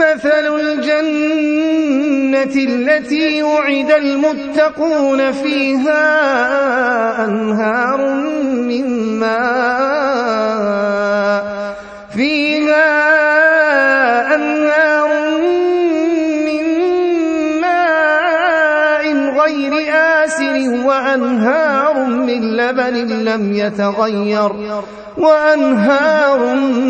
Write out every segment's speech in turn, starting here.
مثل الجنة التي وعد المتقون فيها أنهار من ماء. فيها أنهار من ماء غير آسر وأنهار من لبن لم يتغير وأنهار من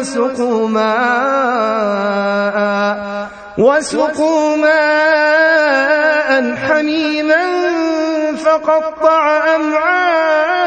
وسقوا ماء وسقوا ماء حميما فقطع أمعاء